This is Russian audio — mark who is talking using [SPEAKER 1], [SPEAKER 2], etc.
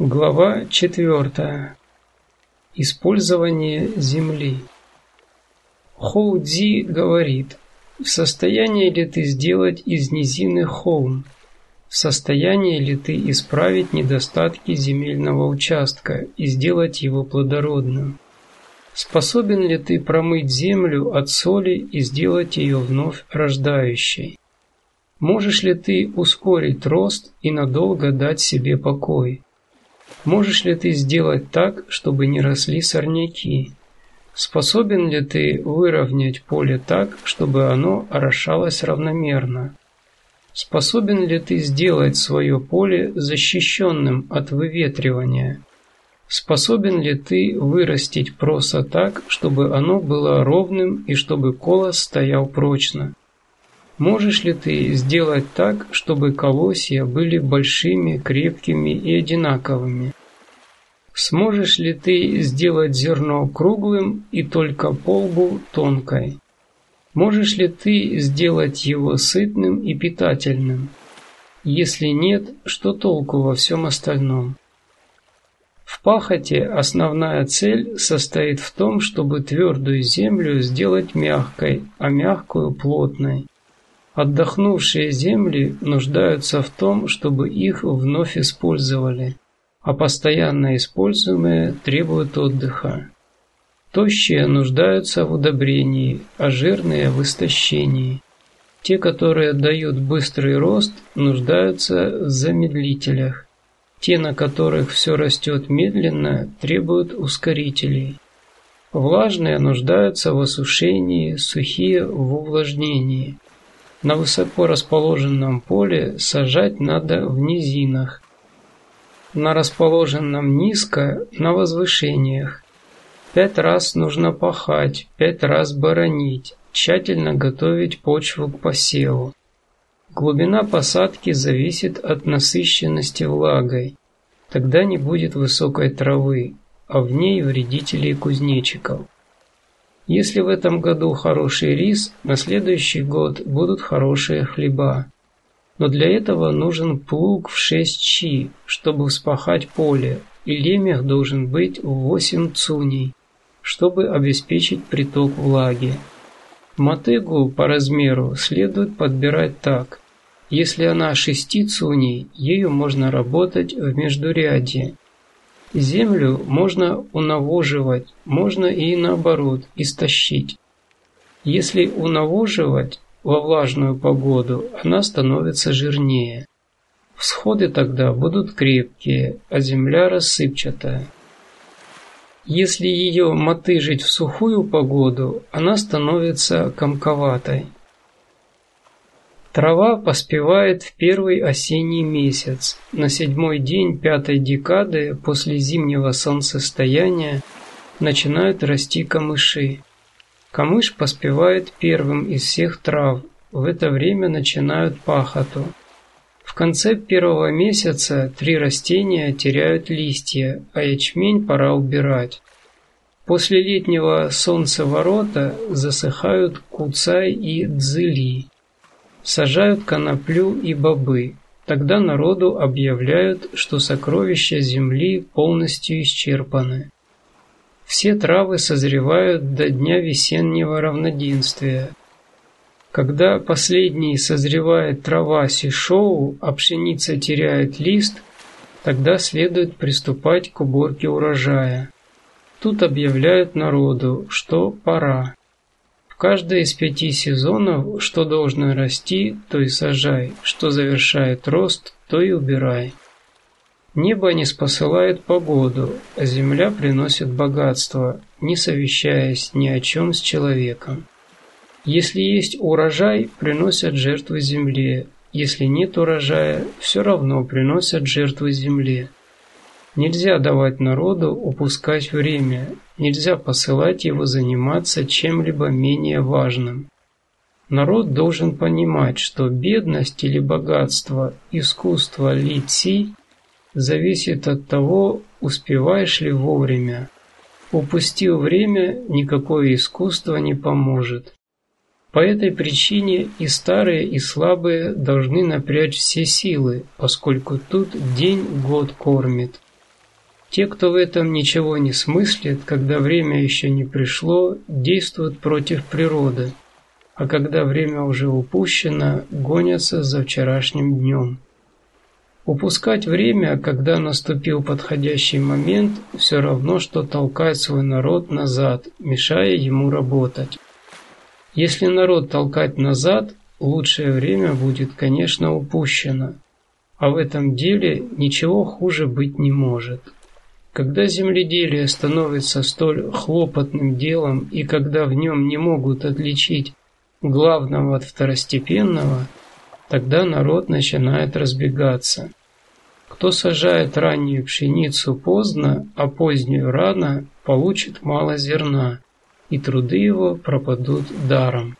[SPEAKER 1] Глава 4. Использование земли. Хоу Цзи говорит, в состоянии ли ты сделать из низины холм? В состоянии ли ты исправить недостатки земельного участка и сделать его плодородным? Способен ли ты промыть землю от соли и сделать ее вновь рождающей? Можешь ли ты ускорить рост и надолго дать себе покой? Можешь ли ты сделать так, чтобы не росли сорняки? Способен ли ты выровнять поле так, чтобы оно орошалось равномерно? Способен ли ты сделать свое поле защищенным от выветривания? Способен ли ты вырастить проса так, чтобы оно было ровным и чтобы колос стоял прочно? Можешь ли ты сделать так, чтобы колосья были большими, крепкими и одинаковыми? Сможешь ли ты сделать зерно круглым и только полбу тонкой? Можешь ли ты сделать его сытным и питательным? Если нет, что толку во всем остальном? В пахоте основная цель состоит в том, чтобы твердую землю сделать мягкой, а мягкую плотной. Отдохнувшие земли нуждаются в том, чтобы их вновь использовали, а постоянно используемые требуют отдыха. Тощие нуждаются в удобрении, а жирные в истощении. Те, которые дают быстрый рост, нуждаются в замедлителях. Те, на которых все растет медленно, требуют ускорителей. Влажные нуждаются в осушении, сухие в увлажнении. На высоко расположенном поле сажать надо в низинах. На расположенном низко – на возвышениях. Пять раз нужно пахать, пять раз боронить, тщательно готовить почву к посеву. Глубина посадки зависит от насыщенности влагой. Тогда не будет высокой травы, а в ней вредителей кузнечиков. Если в этом году хороший рис, на следующий год будут хорошие хлеба. Но для этого нужен плуг в 6 чи, чтобы вспахать поле, и лемех должен быть в 8 цуней, чтобы обеспечить приток влаги. Мотыгу по размеру следует подбирать так. Если она 6 цуней, ею можно работать в междурядье, Землю можно унавоживать, можно и наоборот, истощить. Если унавоживать во влажную погоду, она становится жирнее. Всходы тогда будут крепкие, а земля рассыпчатая. Если ее мотыжить в сухую погоду, она становится комковатой. Трава поспевает в первый осенний месяц. На седьмой день пятой декады после зимнего солнцестояния начинают расти камыши. Камыш поспевает первым из всех трав. В это время начинают пахоту. В конце первого месяца три растения теряют листья, а ячмень пора убирать. После летнего солнцеворота засыхают куцай и дзыли сажают коноплю и бобы. Тогда народу объявляют, что сокровища земли полностью исчерпаны. Все травы созревают до дня весеннего равноденствия. Когда последний созревает трава сишоу, а пшеница теряет лист, тогда следует приступать к уборке урожая. Тут объявляют народу, что пора каждый из пяти сезонов, что должно расти, то и сажай, что завершает рост, то и убирай. Небо не спосылает погоду, а земля приносит богатство, не совещаясь ни о чем с человеком. Если есть урожай, приносят жертвы земле, если нет урожая, все равно приносят жертвы земле. Нельзя давать народу упускать время, нельзя посылать его заниматься чем-либо менее важным. Народ должен понимать, что бедность или богатство, искусство ли ци зависит от того, успеваешь ли вовремя. Упустил время, никакое искусство не поможет. По этой причине и старые, и слабые должны напрячь все силы, поскольку тут день год кормит. Те, кто в этом ничего не смыслит, когда время еще не пришло, действуют против природы, а когда время уже упущено, гонятся за вчерашним днем. Упускать время, когда наступил подходящий момент, все равно, что толкать свой народ назад, мешая ему работать. Если народ толкать назад, лучшее время будет, конечно, упущено. А в этом деле ничего хуже быть не может. Когда земледелие становится столь хлопотным делом и когда в нем не могут отличить главного от второстепенного, тогда народ начинает разбегаться. Кто сажает раннюю пшеницу поздно, а позднюю рано, получит мало зерна, и труды его пропадут даром.